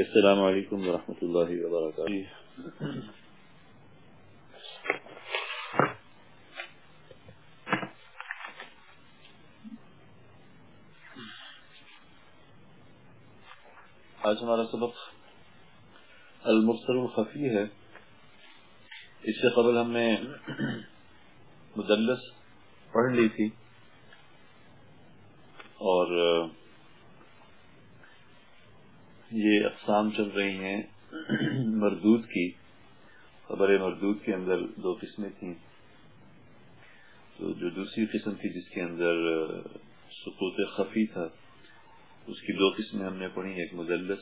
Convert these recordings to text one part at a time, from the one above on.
جی السلام علیکم ورحمۃ اللہ وبرکاتہ۔ آج ہمارا سبق المرسل الخفی ہے۔ اس سے قبل ہم نے مدلس پڑھ لی تھی اور یہ اقسام چل رہی ہیں مردود کی خبر مردود کے اندر دو قسمیں تھیں۔ تو جو دوسری قسم تھی جس کے اندر سقوط خفی تھا، اس کی دو قسمیں ہم نے پڑھی، ایک مدلس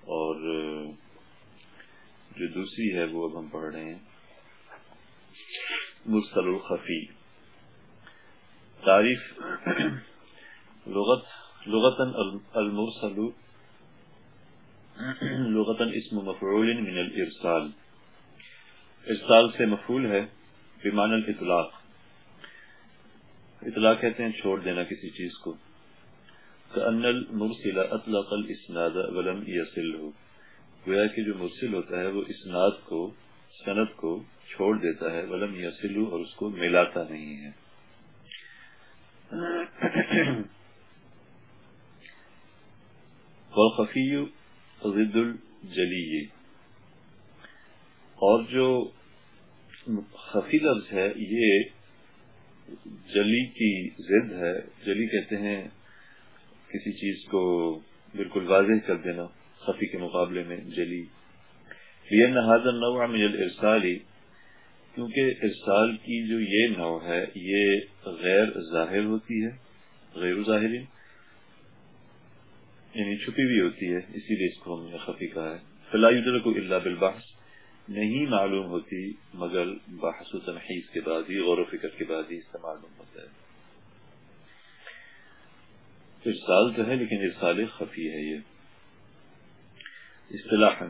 اور جو دوسری ہے وہ اب ہم پڑھ رہے ہیں۔ مرسل الخفی۔ تعریف لغت لغتن المرسل لغتن اسم مفعول من الارسال۔ ارسال سے مفعول ہے بیمان الاطلاق۔ اطلاق کہتے ہیں چھوڑ دینا کسی چیز کو۔ كأن المرسل اطلق الاسناد ولم يصله گویا کہ جو مرسل ہوتا ہے وہ اسناد کو، سند کو چھوڑ دیتا ہے، ولم يصله اور اس کو ملاتا نہیں ہے۔ والخفی ضد الجلی اور جو خفی لفظ ہے، یہ جلی کی ضد ہے۔ جلی کہتے ہیں کسی چیز کو بالکل واضح کر دینا خفی کے مقابلے میں جلی۔ من الارسالی کیونکہ ارسال کی جو یہ نوع ہے، یہ غیر ظاہر ہوتی ہے، غیر ظاہر یعنی چھپی بھی ہوتی ہے، اسی لیے اس کو ہم نے خفی کہا ہے۔ فلاح کو اللہ بالبحث۔ نہیں معلوم ہوتی، مگر بحث و تنحیز کے بعد ہی، غور و فکر کے بعد ہی اس سے معلوم ہوتا ہے۔ ارسال تو ہے، لیکن ارسال خفی ہے یہ۔ اصطلاحا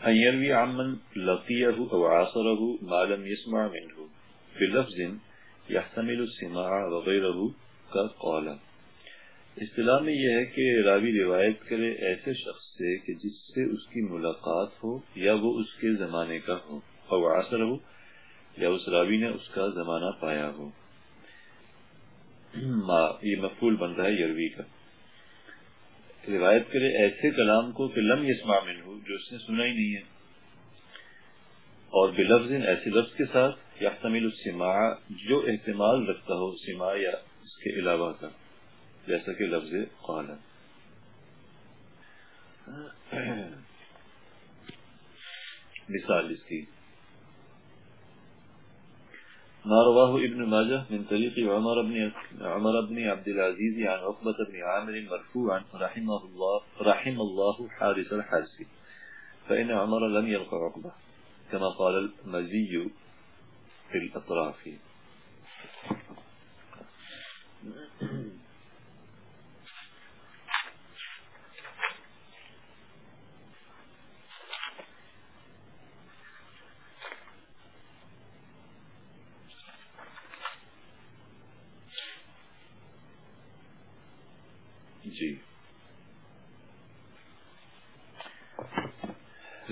ان يروي عمن لقيه او عاصره ما لم يسمع منه۔ بلفظ، يحتمل السماع وغيره كقال۔ اصطلاح میں یہ ہے کہ راوی روایت کرے ایسے شخص سے کہ جس سے اس کی ملاقات ہو یا وہ اس کے زمانے کا ہو، او عاصره یا اس راوی نے اس کا زمانہ پایا ہو۔ یہ مفول بن رہا ہے یروی کا۔ روایت کرے ایسے کلام کو کہ لم یسما من ہو جو اس نے سنا ہی نہیں ہے۔ اور بلفظ ایسے لفظ کے ساتھ یا تمل السماع، جو احتمال رکھتا ہو سما یا اس کے علاوہ کا۔ جیسا کہ لفظ قال. مثال اس ما رواه ابن ماجه من طريق عمر بن عمر بن عبد العزيز عن عقبة بن عامر مرفوعا رحمه الله رحم الله حارس الحارس فإن عمر لم يلقى عقبة كما قال المزي في الأطراف.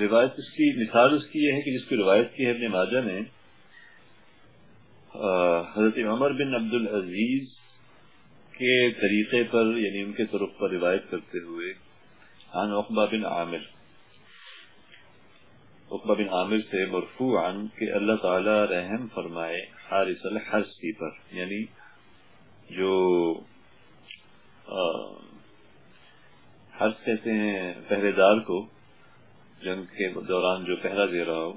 روایت اس کی مثال اس کی یہ ہے کہ جس کی روایت کی ہے ابن ماجہ نے حضرت عمر بن عبد العزیز کے طریقے پر یعنی ان کے طرف پر روایت کرتے ہوئے، عن عقبہ بن عامر، عقبہ بن عامر سے مرفوع عن کہ اللہ تعالی رحم فرمائے حارث الحرسی پر یعنی جو حرض کہتے ہیں، پہرے دار کو جنگ کے دوران جو پہرا دے رہا ہو،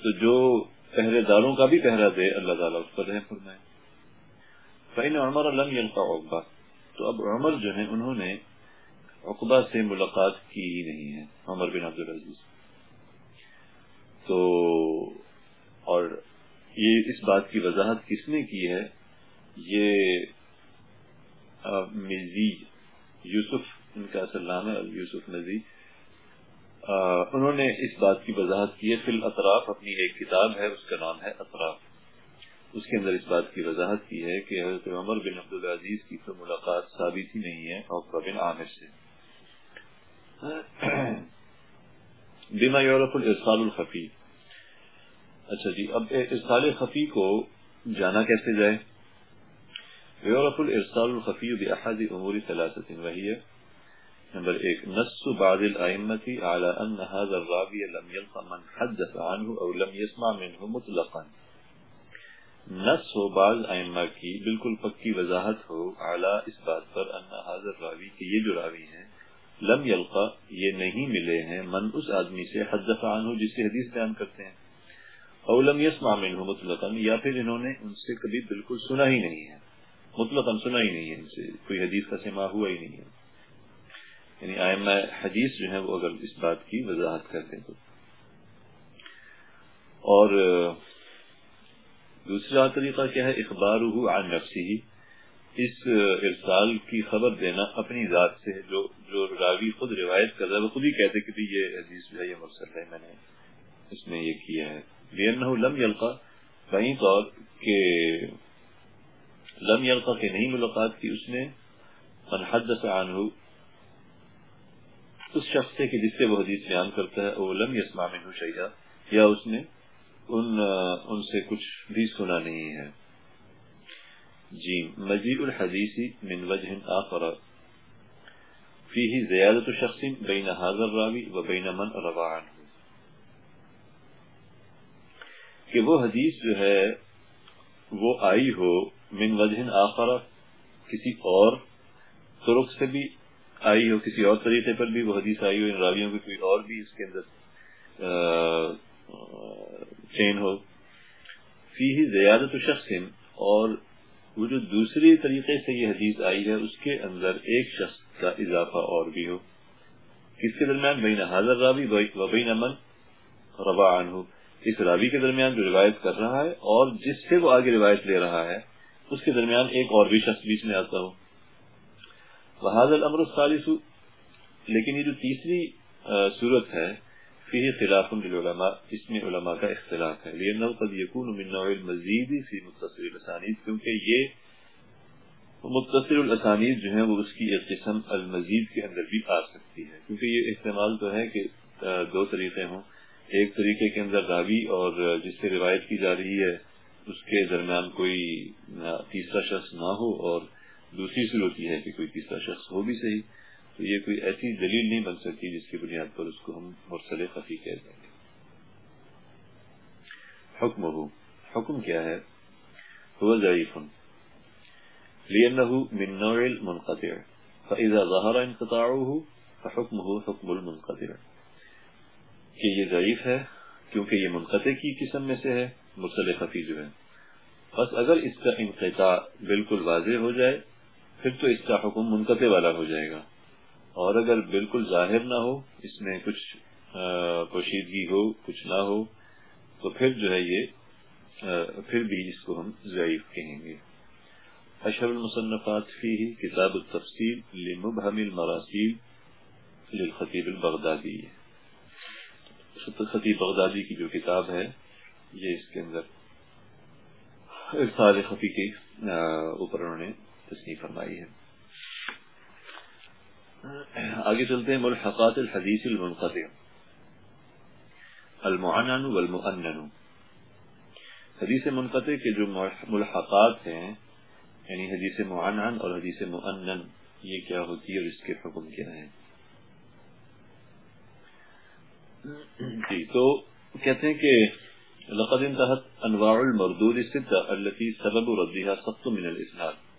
تو جو پہرے داروں کا بھی پہرا دے، اللہ تعالیٰ اس پر رحم فرمائے۔ فین عمر علم یلقا اقبا تو اب عمر جو ہیں، انہوں نے اقبا سے ملاقات کی ہی نہیں ہے، عمر بن عبد العزیز تو اور یہ اس بات کی وضاحت کس نے کی ہے؟ یہ مزی یوسف، ان کا اصل نام ہے، یوسف نزی انہوں نے اس بات کی وضاحت کی ہے، فی الاطراف اپنی ایک کتاب ہے، اس کا نام ہے اطراف۔ اس کے اندر اس بات کی وضاحت کی ہے کہ حضرت عمر بن عبدالعزیز کی تو ملاقات ثابت ہی نہیں ہے، اور بن عامر سے۔ بیما یورف الرسال الخفی اچھا جی اب ارسال خفی کو جانا کیسے جائے؟ یورف الرسال الخفی بأحد امور ثلاثة، وهي نمبر ایک، نص بعض الائمة على ان هذا الراوی لم يلقى من حدث عنه او لم يسمع منه مطلقا. نص ہو بعض ائمہ کی بالکل پکی وضاحت ہو اعلی اس بات پر ان حاضر راوی کہ یہ جو راوی ہیں، لم یلقا یہ نہیں ملے ہیں، من اس آدمی سے حدث عنہ جس سے حدیث بیان کرتے ہیں، او لم يسمع منه مطلقا یا پھر انہوں نے ان سے کبھی بالکل سنا ہی نہیں ہے۔ مطلقا سنا ہی نہیں ہے ان سے، کوئی حدیث کا سما ہوا ہی نہیں ہے۔ یعنی ائمہ حدیث جو ہے وہ اگر اس بات کی وضاحت کرتے تو۔ اور دوسرا طریقہ کیا ہے؟ اخبار عن نفسی ہی اس ارسال کی خبر دینا اپنی ذات سے، جو جو راوی خود روایت کر رہا ہے، وہ خود ہی کہتے کہ یہ حدیث جو ہے، یہ مرسل ہے، میں نے اس میں یہ کیا ہے۔ بینہ لم یلقا کہیں طور کہ لم یلقا کہ نہیں ملاقات کی اس نے۔ من حدث عنہ اس شخص سے کہ جس سے وہ حدیث بیان کرتا ہے وہ لم یسمع منہ شیئا یا اس نے ان ان سے کچھ بھی سنا نہیں ہے۔ جی مجیء الحدیث من وجہ آخر۔ فيه زیادت شخص بین حاضر راوی و بین من روا عنہ۔ کہ وہ حدیث جو ہے، وہ آئی ہو من وجہ آخر، کسی اور طرق سے بھی آئی ہو کسی اور طریقے پر بھی، وہ حدیث آئی ہو ان راویوں کی کوئی اور بھی اس کے اندر چین ہو۔ فی ہی زیادت شخص اور وہ جو دوسری طریقے سے یہ حدیث آئی ہے، اس کے اندر ایک شخص کا اضافہ اور بھی ہو۔ کس کے درمیان؟ بین حاضر راوی و بین من روا عنہ۔ اس راوی کے درمیان جو روایت کر رہا ہے، اور جس سے وہ آگے روایت لے رہا ہے، اس کے درمیان ایک اور بھی شخص بیچ میں آتا ہو۔ بحاظ الامر الثالث، لیکن یہ جو تیسری صورت ہے فيه خلاف للعلماء اس میں علماء کا اختلاف ہے۔ لیے قد يكون من نوع المزید فی متصل الاسانید کیونکہ یہ متصل الاسانید جو ہیں، وہ اس کی ایک قسم المزید کے اندر بھی آ سکتی ہے کیونکہ یہ احتمال تو ہے کہ دو طریقے ہوں۔ ایک طریقے کے اندر راوی اور جس سے روایت کی جا رہی ہے، اس کے درمیان کوئی تیسرا شخص نہ ہو اور دوسری صورت یہ ہے کہ کوئی تیسرا شخص ہو بھی صحیح، تو یہ کوئی ایسی دلیل نہیں بن سکتی جس کی بنیاد پر اس کو ہم مرسل خفی کہہ دیں گے۔ حکم ہو حکم کیا ہے؟ هو ضعیف۔ لأنه من نوع المنقطع۔ فإذا ظهر انقطاعه فحكمه حكم المنقطع۔ کہ یہ ضعیف ہے کیونکہ یہ منقطع کی قسم میں سے ہے مرسل خفی جو ہے۔ بس اگر اس کا انقطاع بالکل واضح ہو جائے پھر تو اس کا حکم منقطع والا ہو جائے گا۔ اور اگر بالکل ظاہر نہ ہو، اس میں کچھ پوشیدگی ہو، کچھ نہ ہو، تو پھر جو ہے یہ پھر بھی اس کو ہم ضعیف کہیں گے۔ اشر المصنفات فی کتاب التفصیل لمبہم المراسیل للخطیب البغدادی۔ خطیب بغدادی کی جو کتاب ہے، یہ اس کے اندر ارسال خفی کے اوپر انہوں نے تصنیف فرمائی ہے۔ آگے چلتے ہیں ملحقات الحدیث المنقطع۔ المعنن والمؤنن۔ حدیث منقطع کے جو ملحقات ہیں یعنی حدیث معنن اور حدیث مؤنن، یہ کیا ہوتی ہے اور اس کے حکم کیا ہے جی تو کہتے ہیں کہ لقد انتهت انواع المردود الستة التي سبب ردها سقط من الاسناد۔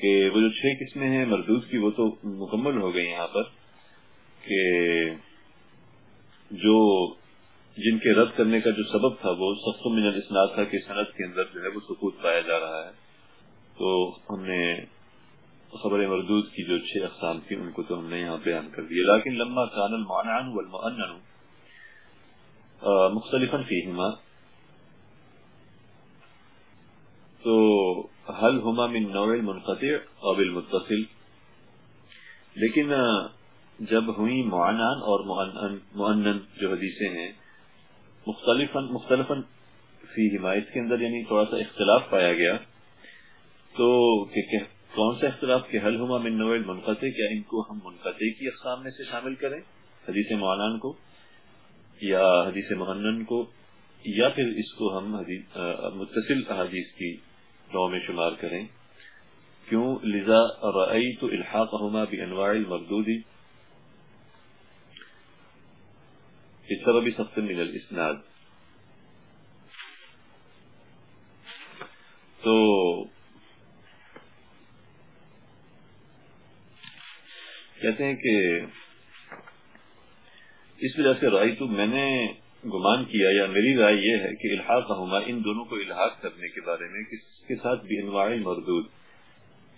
کہ وہ جو چھ قسمیں ہیں مردود کی وہ تو مکمل ہو گئی یہاں پر، کہ جو جن کے رد کرنے کا جو سبب تھا، وہ سخت من الاسناد تھا کہ صنعت کے اندر جو ہے وہ سکوت پایا جا رہا ہے۔ تو ہم نے خبر مردود کی جو چھ اقسام تھی ان کو تو ہم نے یہاں بیان کر دیا لیکن لما کان المعنعن والمؤنن مختلفا فیہما۔ تو حل ہما من نوع المنقطع او بالمتصل لیکن جب ہوئی معنان اور معنن جو حدیثیں ہیں، مختلفا مختلفا فی حمایت کے اندر یعنی تھوڑا سا اختلاف پایا گیا، تو کہ کون سا اختلاف کے حل ہما من نوع منقطع کیا ان کو ہم منقطع کی اقسام میں سے شامل کریں حدیث معانان کو یا حدیث مہنن کو، یا پھر اس کو ہم متصل احادیث کی نو میں شمار کریں کیوں لذا رأیت إلحاقهما بأنواع المردود. بسبب سخط من الإسناد. تو کہتے ہیں کہ اس وجہ سے رائی تو میں نے گمان کیا یا میری رائے یہ ہے کہ الحاق ہما ان دونوں کو الحاق کرنے کے بارے میں کس کے ساتھ بھی انواع مردود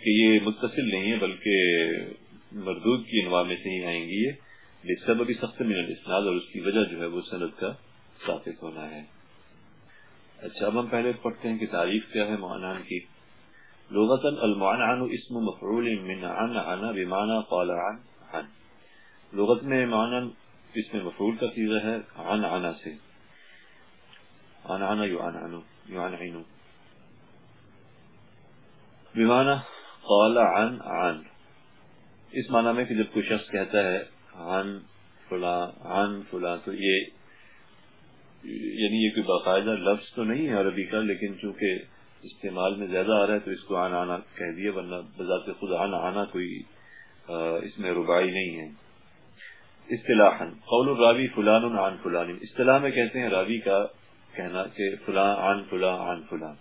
کہ یہ متصل نہیں ہے بلکہ مردود کی انواع میں سے ہی آئیں گی یہ سب ابھی سخت من الاسناد اور اس کی وجہ جو ہے وہ صنعت کا ثابت ہونا ہے۔ اچھا اب ہم پہلے پڑھتے ہیں کہ تعریف کیا ہے معنان کی۔ لغتا المعنعن اسم مفعول من عن عن بمعنى قال عن عن۔ لغت میں معنان معنن اسم مفعول کا سیغہ ہے، عن عن سے۔ عن عن يعنعن يعنعن بمعنى قال عن عن۔ اس معنی میں کہ جب کوئی شخص کہتا ہے عن فلان عن فلان تو یہ یعنی یہ کوئی باقاعدہ لفظ تو نہیں ہے عربی کا، لیکن چونکہ استعمال میں زیادہ آ رہا ہے تو اس کو آنا آنا کہہ دیا، ورنہ بذات خود آنا آنا کوئی اس میں ربائی نہیں ہے۔ اصطلاح قول الراوی فلان عن فلان، اصطلاح میں کہتے ہیں راوی کا کہنا کہ فلان عن فلان عن فلان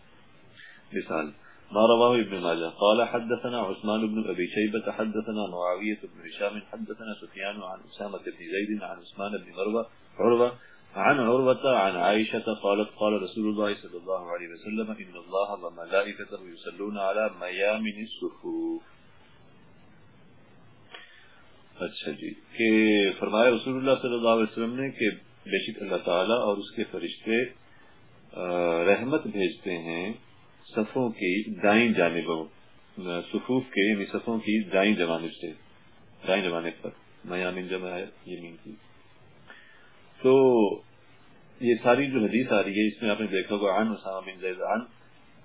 مثال، ما رواه ابن ماجه قال حدثنا عثمان بن ابي شيبه حدثنا معاويه بن هشام، حدثنا سفيان عن اسامه بن زيد عن عثمان بن مروه عروه عن عروة عن عائشة قالت، قال رسول الله صلى الله عليه وسلم إن الله وملائكته يسلون على ميامن السفوف اچھا جی کہ فرمایا رسول اللہ صلی اللہ علیہ وسلم نے کہ بے شک اللہ تعالیٰ اور اس کے فرشتے رحمت بھیجتے ہیں صفوں کی دائیں جانبوں صفوف کے یعنی صفوں کی دائیں جوانب سے، دائیں جوانب پر۔ میامن جمع ہے یمین کی تو یہ ساری جو حدیث آ رہی ہے، اس میں آپ نے دیکھا ہوگا، عن اسامہ بن زید، عن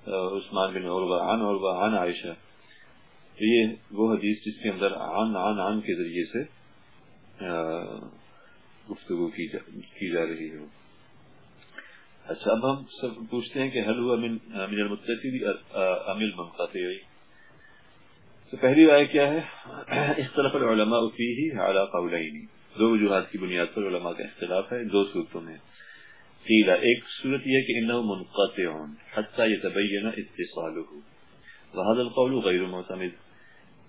عثمان بن عربہ عن عربہ عن عائشہ۔ تو یہ وہ حدیث جس کے اندر عن عن عن کے ذریعے سے گفتگو کی جا, کی جا رہی ہے۔ اچھا اب ہم سب پوچھتے ہیں کہ حل ہوا من من المتصل امل منقطع تو پہلی رائے کیا ہے؟ اختلاف العلماء فيه على قولين دو وجوہات کی بنیاد پر علماء کا اختلاف ہے دو صورتوں میں۔ قیلہ ایک صورت یہ کہ انہو منقطع حتی یتبین اتصالہ وهذا القول غیر معتمد۔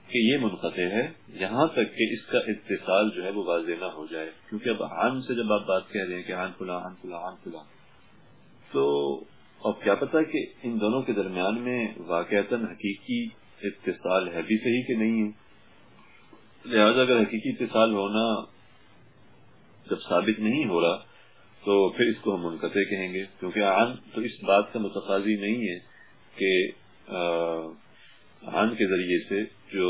کہ یہ منقطع ہے، یہاں تک کہ اس کا اتصال جو ہے وہ واضح نہ ہو جائے۔ کیونکہ اب عن سے جب آپ بات کہہ رہے ہیں کہ عن فلا عن فلا عن فلا تو اب کیا پتا کہ ان دونوں کے درمیان میں واقعتا حقیقی اتصال ہے بھی صحیح کہ نہیں ہے؟ لہذا اگر حقیقی اتصال ہونا جب ثابت نہیں ہو رہا، تو پھر اس کو ہم منقطع کہیں گے۔ کیونکہ آن تو اس بات کا متقاضی نہیں ہے کہ آن کے ذریعے سے جو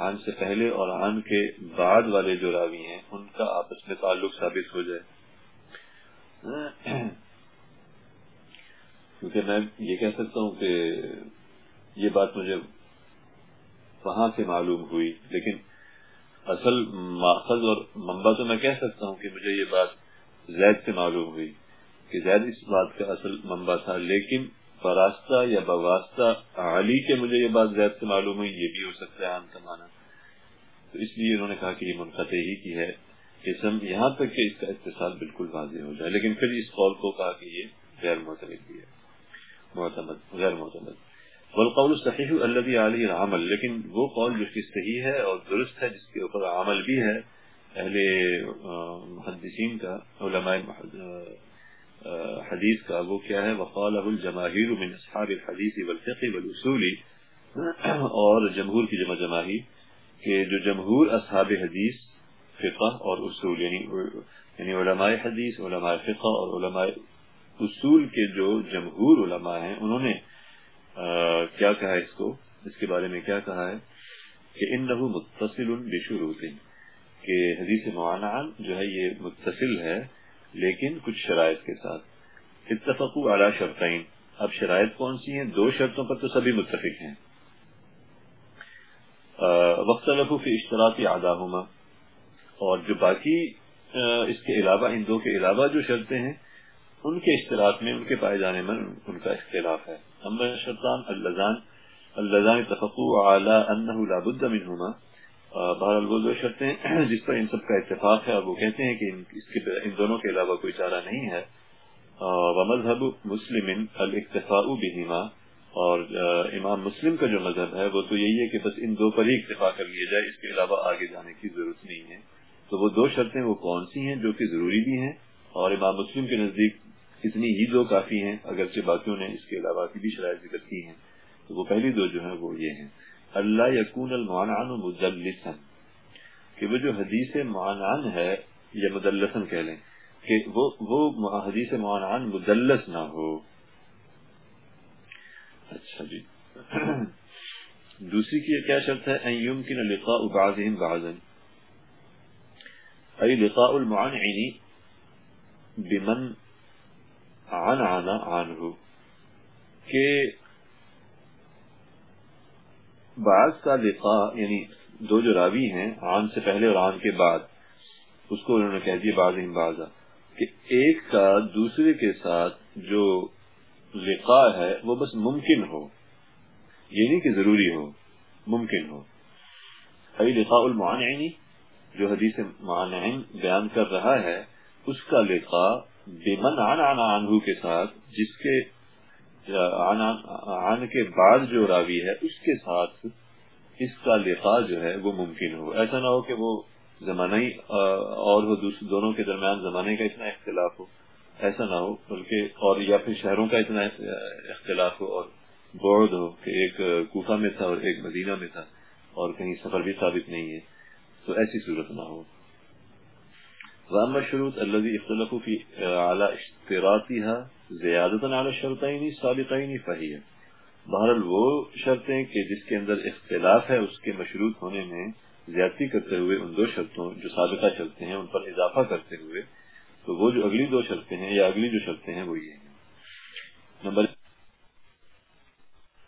آن سے پہلے اور آن کے بعد والے جو راوی ہیں، ان کا آپس میں تعلق ثابت ہو جائے۔ کیونکہ میں یہ کہہ سکتا ہوں کہ یہ بات مجھے وہاں سے معلوم ہوئی، لیکن اصل ماخذ اور منبع تو میں کہہ سکتا ہوں کہ مجھے یہ بات زید سے معلوم ہوئی کہ زید اس بات کا اصل منبع تھا، لیکن فراستہ یا بواسطہ، علی کے مجھے یہ بات زید سے معلوم ہوئی، یہ بھی ہو سکتا ہے عام کا تو اس لیے انہوں نے کہا کہ یہ منقطع ہی کی ہے اسم یہاں تک کہ اس کا اتصال بالکل واضح ہو جائے۔ لیکن پھر اس قول کو کہا کہ یہ غیر معتمد بھی ہے۔ معتمد، غیر معتمد۔ والقول صحیح الذي علی العمل، لیکن وہ قول جو کی صحیح ہے اور درست ہے، جس کے اوپر عمل بھی ہے، اہل محدثین کا، علماء حدیث کا وہ کیا ہے؟ وقال ابو من اصحاب الحديث اور جمہور کی جمع جماہی کہ جو جمہور اصحاب حدیث، فقہ اور اصول یعنی یعنی علماء حدیث، علماء فقہ اور علماء اصول کے جو جمہور علماء ہیں، انہوں نے کیا کہا اس کو؟ اس کے بارے میں کیا کہا ہے؟ کہ ان لہو متصل بشروط، کہ حدیث معانعان جو ہے، یہ متصل ہے۔ لیکن کچھ شرائط کے ساتھ۔ اتفقو اعلی شرطین۔ اب شرائط کون سی ہیں؟ دو شرطوں پر تو سبھی متفق ہیں۔ وقت فی اشتراطی آدھا اور جو باقی اس کے علاوہ، ان دو کے علاوہ جو شرطیں ہیں، ان کے اشتراک میں، ان کے پائے جانے میں ان کا اختلاف ہے۔ نمبر شرطان اللزان اللزان تفقو اعلی انہ لابد منہما۔ بہرحال وہ دو شرطیں جس پر ان سب کا اتفاق ہے اور وہ کہتے ہیں کہ اس کے ان دونوں کے علاوہ کوئی چارہ نہیں ہے۔ ومذہب مسلم الاکتفاء بہما۔ اور امام مسلم کا جو مذہب ہے وہ تو یہی ہے کہ بس ان دو پر ہی اکتفا کر لیا جائے، اس کے علاوہ آگے جانے کی ضرورت نہیں ہے۔ تو وہ دو شرطیں وہ کون سی ہیں جو کہ ضروری بھی ہیں؟ اور امام مسلم کے نزدیک اتنی ہی دو کافی ہیں، اگرچہ باقیوں نے اس کے علاوہ کی بھی شرائط ذکر کی ہیں۔ تو وہ پہلی دو جو ہیں وہ یہ ہیں۔ اللہ یقون المعنان مدلسن کہ وہ جو حدیث معنان ہے، یا مدلسن کہہ لیں، کہ وہ وہ حدیث معنان مدلس نہ ہو۔ اچھا جی۔ دوسری کی کیا شرط ہے؟ ان يمكن لقاء بعضهم بعضا۔ اي لقاء المعنعين بمن عن عن عنه کہ بعض کا لقاء یعنی دو جو راوی ہیں عن سے پہلے اور عن کے بعد، اس کو انہوں نے کہہ دیا بعض بعضا کہ ایک کا دوسرے کے ساتھ جو لقاء ہے، وہ بس ممکن ہو۔ یہ نہیں کہ ضروری ہو، ممکن ہو۔ ای لقاء المعنعینی جو حدیث معنعین بیان کر رہا ہے، اس کا لقاء بمن عن عن عنہ کے ساتھ، جس کے عن کے بعد جو راوی ہے، اس کے ساتھ اس کا لقاء جو ہے، وہ ممکن ہو۔ ایسا نہ ہو کہ وہ زمانہ اور وہ دونوں کے درمیان زمانے کا اتنا اختلاف ہو۔ ایسا نہ ہو، بلکہ، اور یا پھر شہروں کا اتنا اختلاف ہو اور بورڈ ہو کہ ایک کوفہ میں تھا اور ایک مدینہ میں تھا اور کہیں سفر بھی ثابت نہیں ہے۔ تو ایسی صورت نہ ہو۔ رام شروط اللہ اختلاف کی اعلیٰ اشتراطی زیادت علی شرطینی سابقینی فہی ہے۔ بہرحال وہ شرطیں کہ جس کے اندر اختلاف ہے، اس کے مشروط ہونے میں زیادتی کرتے ہوئے ان دو شرطوں جو سابقہ چلتے ہیں، ان پر اضافہ کرتے ہوئے، تو وہ جو اگلی دو شرطیں ہیں یا اگلی جو شرطیں ہیں وہ یہ ہیں۔